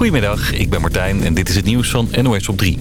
Goedemiddag, ik ben Martijn en dit is het nieuws van NOS op 3.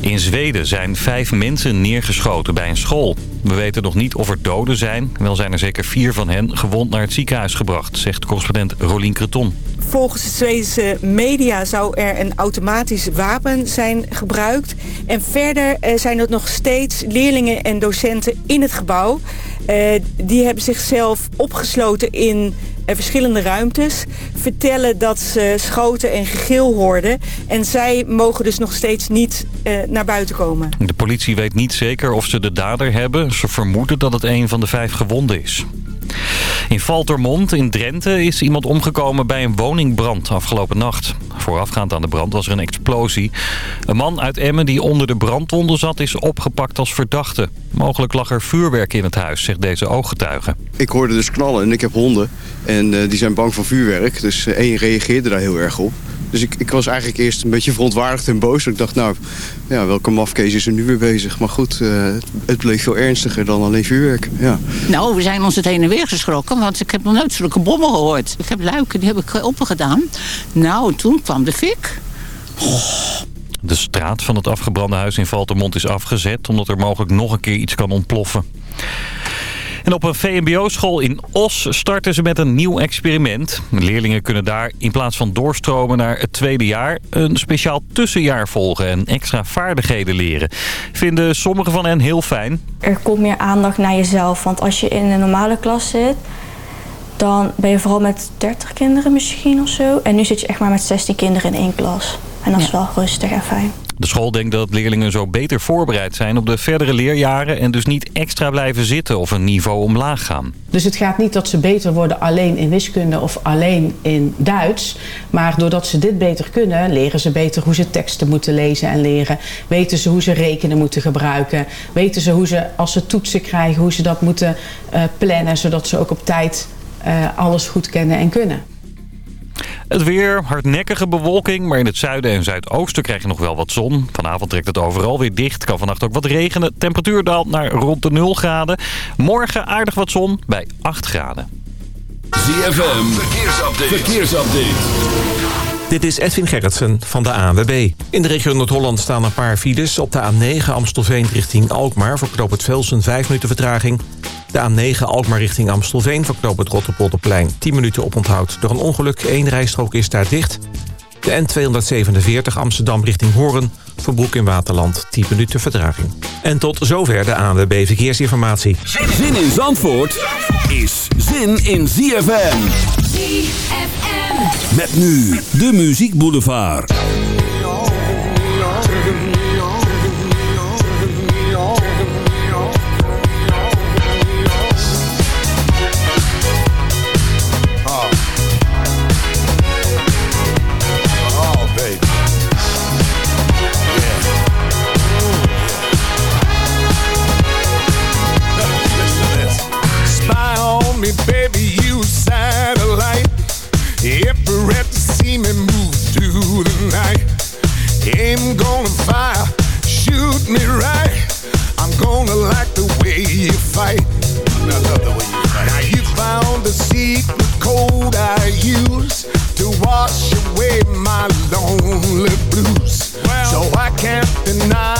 In Zweden zijn vijf mensen neergeschoten bij een school. We weten nog niet of er doden zijn. Wel zijn er zeker vier van hen gewond naar het ziekenhuis gebracht, zegt correspondent Rolien Creton. Volgens de Zweedse media zou er een automatisch wapen zijn gebruikt. En verder eh, zijn er nog steeds leerlingen en docenten in het gebouw. Uh, die hebben zichzelf opgesloten in uh, verschillende ruimtes. Vertellen dat ze schoten en gegil hoorden. En zij mogen dus nog steeds niet uh, naar buiten komen. De politie weet niet zeker of ze de dader hebben. Ze vermoeden dat het een van de vijf gewonden is. In Valtermond in Drenthe is iemand omgekomen bij een woningbrand afgelopen nacht. Voorafgaand aan de brand was er een explosie. Een man uit Emmen die onder de brandwonden zat is opgepakt als verdachte. Mogelijk lag er vuurwerk in het huis, zegt deze ooggetuige. Ik hoorde dus knallen en ik heb honden. En uh, die zijn bang voor vuurwerk. Dus uh, één reageerde daar heel erg op. Dus ik, ik was eigenlijk eerst een beetje verontwaardigd en boos. Ik dacht, nou, ja, welke mafkees is er nu weer bezig? Maar goed, uh, het bleef veel ernstiger dan alleen vuurwerk. Ja. Nou, we zijn ons het heen en weer geschrokken. Want ik heb nog nooit zulke bommen gehoord. Ik heb luiken, die heb ik opengedaan. Nou, toen kwam de fik. Oh. De straat van het afgebrande huis in Valtermond is afgezet... omdat er mogelijk nog een keer iets kan ontploffen. En op een VMBO-school in Os starten ze met een nieuw experiment. Leerlingen kunnen daar in plaats van doorstromen naar het tweede jaar... een speciaal tussenjaar volgen en extra vaardigheden leren. Vinden sommigen van hen heel fijn. Er komt meer aandacht naar jezelf. Want als je in een normale klas zit... dan ben je vooral met 30 kinderen misschien of zo. En nu zit je echt maar met 16 kinderen in één klas. En dat is ja. wel rustig en fijn. De school denkt dat leerlingen zo beter voorbereid zijn op de verdere leerjaren... en dus niet extra blijven zitten of een niveau omlaag gaan. Dus het gaat niet dat ze beter worden alleen in wiskunde of alleen in Duits. Maar doordat ze dit beter kunnen, leren ze beter hoe ze teksten moeten lezen en leren. Weten ze hoe ze rekenen moeten gebruiken. Weten ze hoe ze, als ze toetsen krijgen, hoe ze dat moeten uh, plannen... zodat ze ook op tijd uh, alles goed kennen en kunnen. Het weer, hardnekkige bewolking, maar in het zuiden en zuidoosten krijg je nog wel wat zon. Vanavond trekt het overal weer dicht, kan vannacht ook wat regenen. Temperatuur daalt naar rond de 0 graden. Morgen aardig wat zon bij 8 graden. ZFM, verkeersupdate. verkeersupdate. Dit is Edwin Gerritsen van de ANWB. In de regio Noord-Holland staan een paar files. Op de A9 Amstelveen richting Alkmaar... voor knoop het Velsen 5 minuten vertraging. De A9 Alkmaar richting Amstelveen voor knoop het Rotterpolderplein 10 minuten oponthoud. Door een ongeluk, één rijstrook is daar dicht. De N247 Amsterdam richting Hoorn voor Broek in Waterland 10 minuten vertraging. En tot zover de ANWB Verkeersinformatie. Zin in Zandvoort is zin in ZFM. ZFM. Met nu de Muziek Boulevard. I'm gonna fire, shoot me right. I'm gonna like the way you fight. I love the way you fight. Now you found the secret code I use to wash away my lonely blues. Well, so I can't deny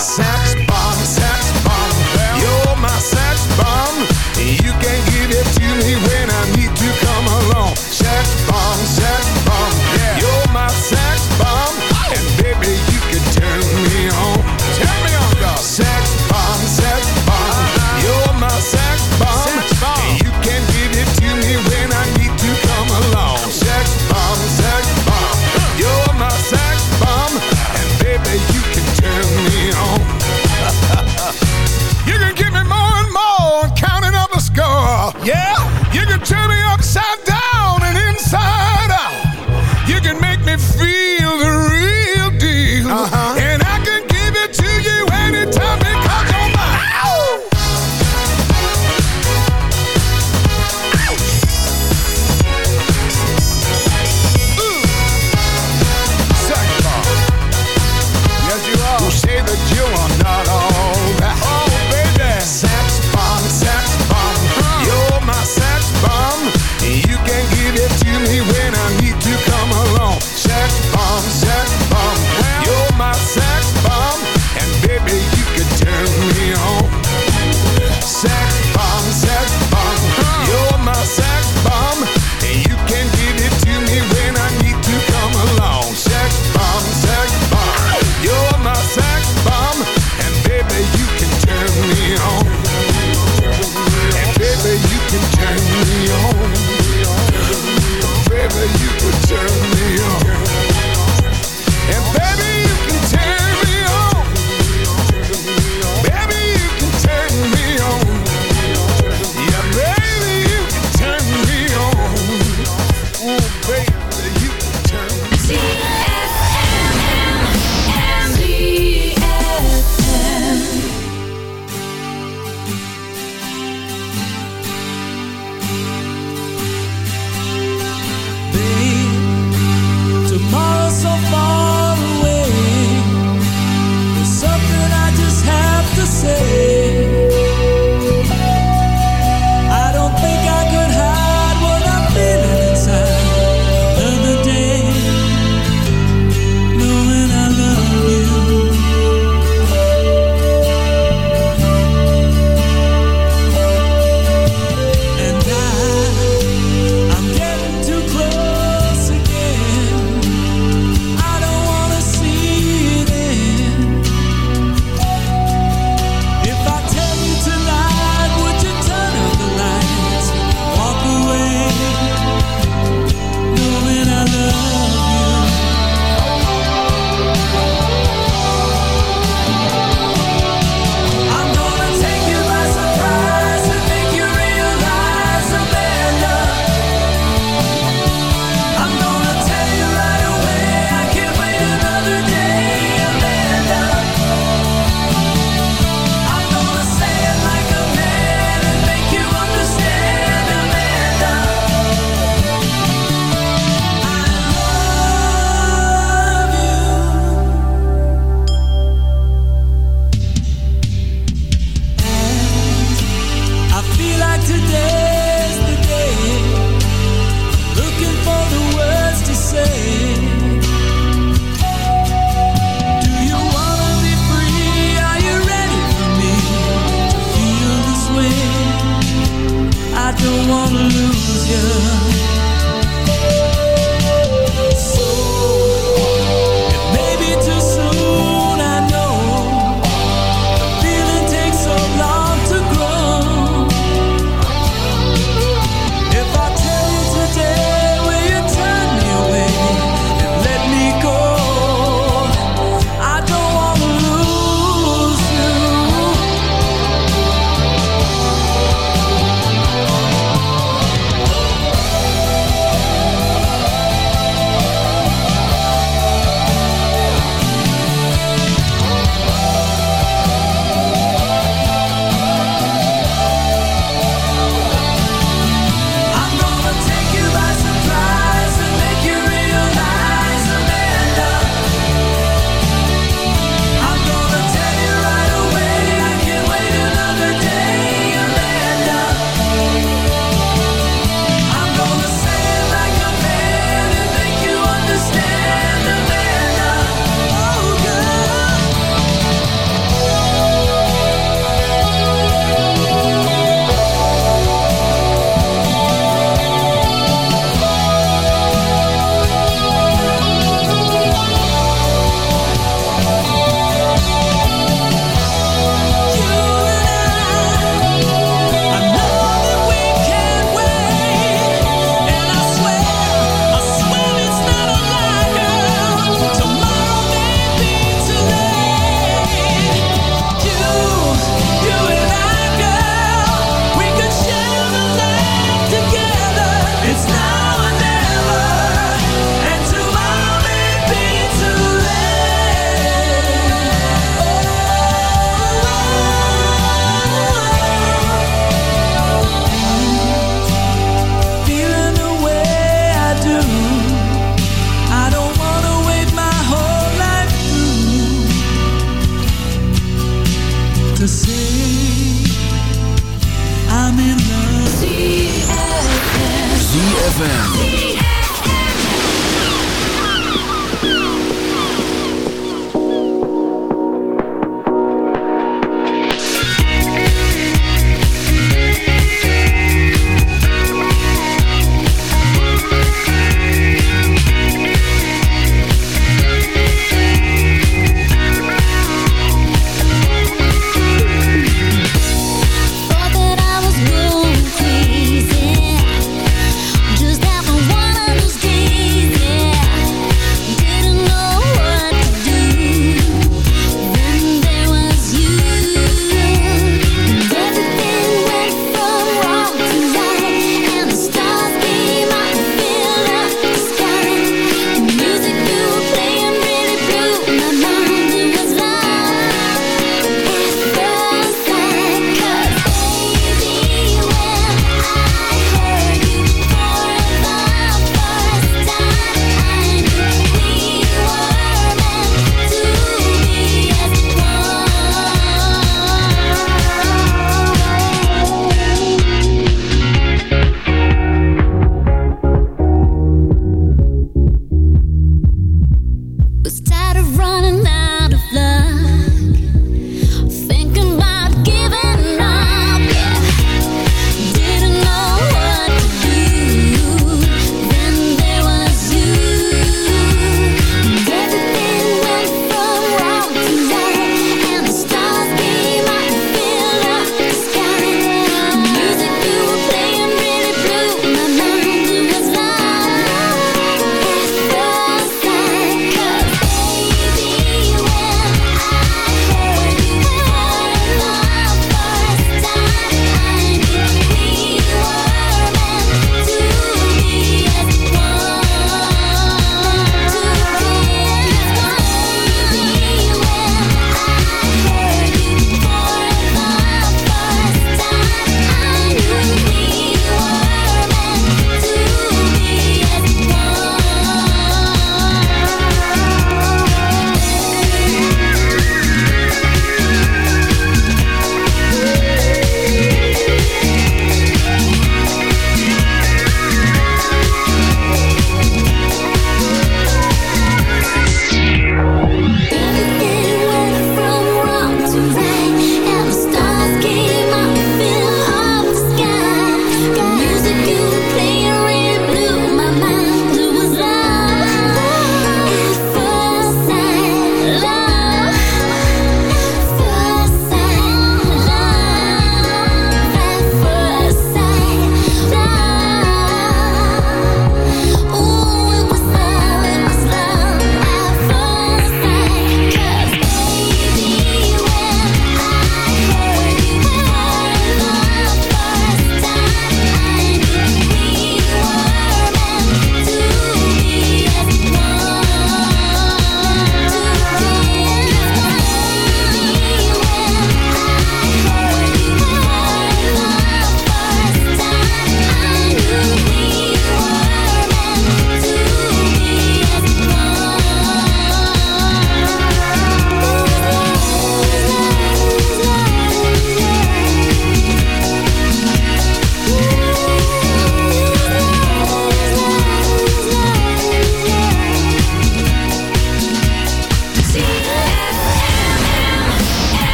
sex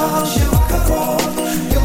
Cause you could walk.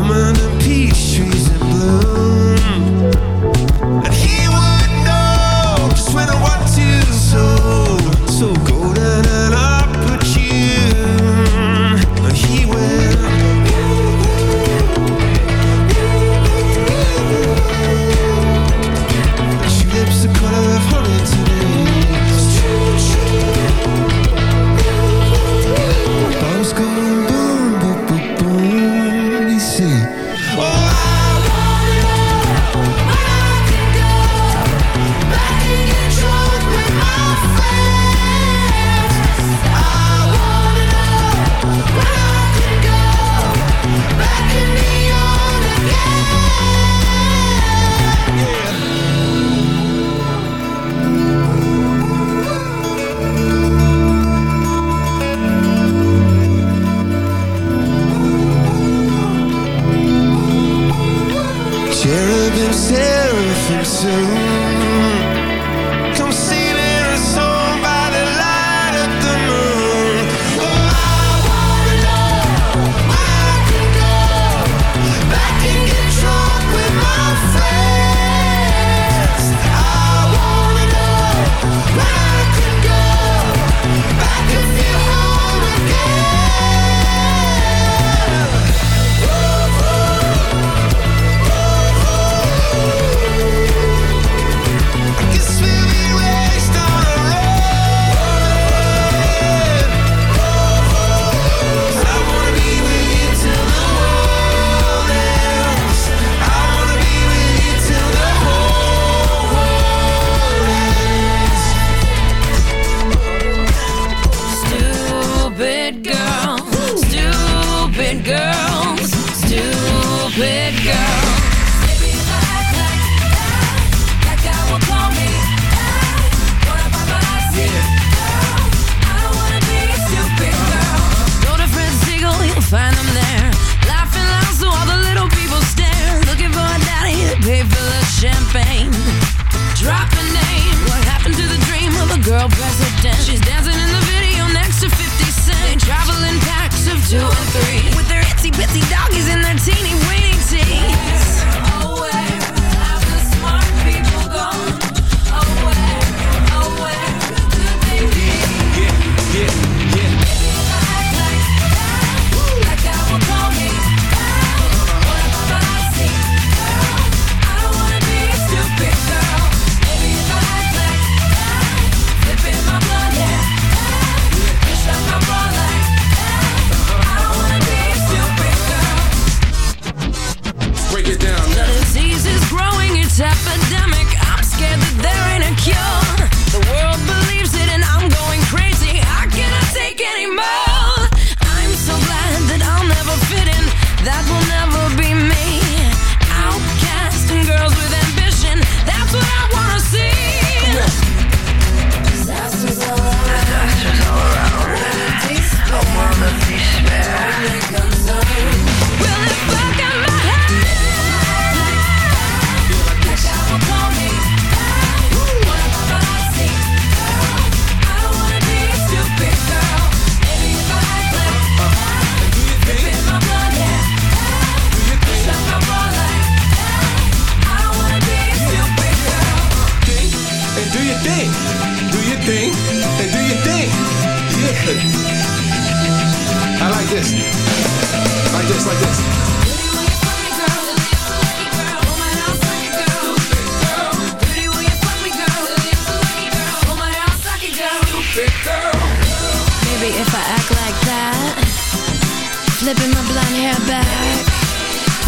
coming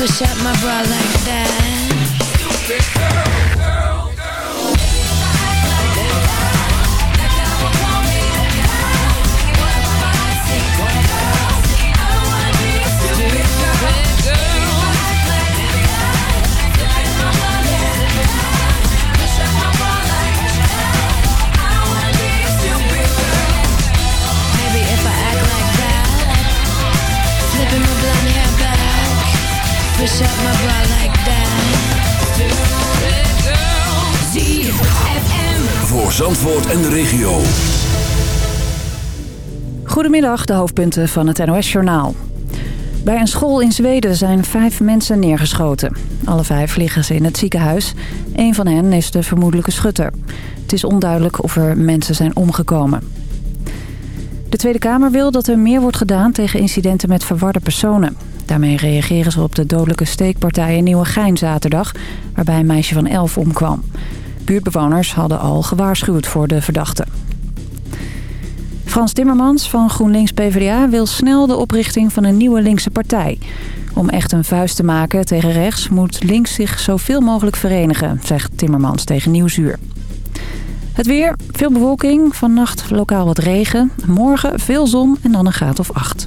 push up my bra like that. Voor Zandvoort en de regio. Goedemiddag, de hoofdpunten van het NOS-journaal. Bij een school in Zweden zijn vijf mensen neergeschoten. Alle vijf liggen ze in het ziekenhuis. Eén van hen is de vermoedelijke schutter. Het is onduidelijk of er mensen zijn omgekomen. De Tweede Kamer wil dat er meer wordt gedaan tegen incidenten met verwarde personen. Daarmee reageren ze op de dodelijke steekpartij in Nieuwegein zaterdag... waarbij een meisje van elf omkwam. Buurtbewoners hadden al gewaarschuwd voor de verdachte. Frans Timmermans van GroenLinks-PVDA wil snel de oprichting van een nieuwe linkse partij. Om echt een vuist te maken tegen rechts moet links zich zoveel mogelijk verenigen, zegt Timmermans tegen Nieuwsuur. Het weer, veel bewolking, vannacht lokaal wat regen. Morgen veel zon en dan een graad of acht.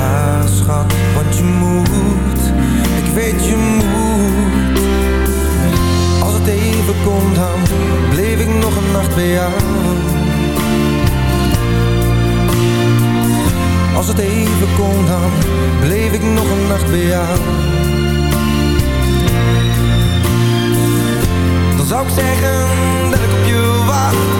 Ga, schat, want je moet. Ik weet je moet. Als het even kon, dan bleef ik nog een nacht bij jou. Als het even kon, dan bleef ik nog een nacht bij jou. Dan zou ik zeggen dat ik op je wacht.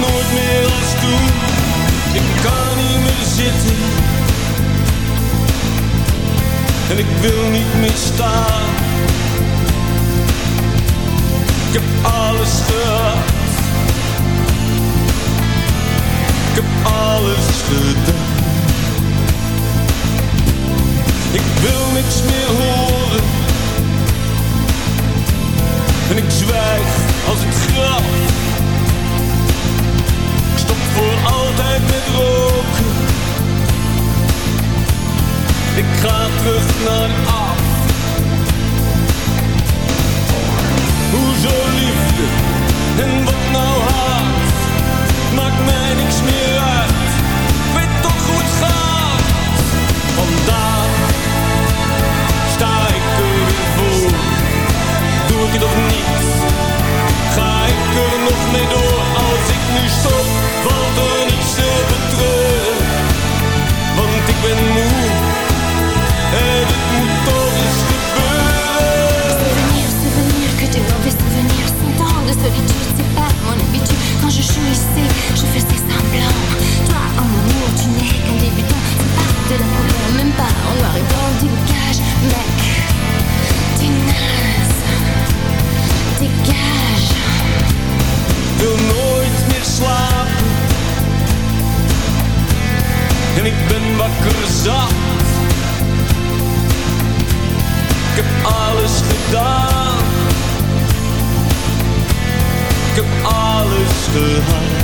nooit meer als toen. Ik kan niet meer zitten en ik wil niet meer staan. Ik heb alles gehad. Ik heb alles gedaan. Ik wil niks meer horen. En ik zwijg als het graf. Voor altijd met roken. Ik ga terug naar af. Hoezo liefde en wat nou haat? Maakt mij niks meer uit. Ik weet toch hoe het gaat. Vandaag sta ik er weer voor. Doe ik het of niet? Ga ik er nog mee door? Als ik nu stop, valt er niets te betreuren. Want ik ben moe en het moet toch eens gebeuren. Souvenir, souvenir, que des mauvais souvenirs Cent ans de solitude, c'est pas mon habitude Quand je jouissais, je faisais semblant Toi, en amour, tu n'es qu'un débutant C'est pas de la couleur, même pas en noir et blanc Dégage, mec, t'es naze Dégage wil nooit En ik ben wakker zat. Ik heb alles gedaan. Ik heb alles gehad.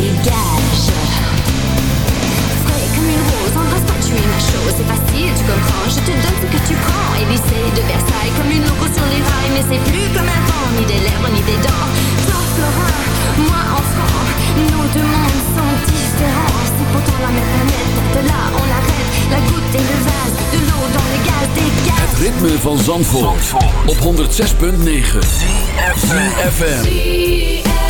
dégage Frais comme une rose, en pas, tu es ma chose C'est facile, tu comprends, je te donne ce que tu prends Élysée de Versailles, comme une loco sur les rails Mais c'est plus comme un vent ni des lèvres, ni des dents Sans Florin, moi, enfant Nos deux mondes sont différents C'est pourtant la même planète, de là, on l'arrête La goutte et le vase, de l'eau dans le gaz, des gaz van Zandvoort, op 106.9 FM.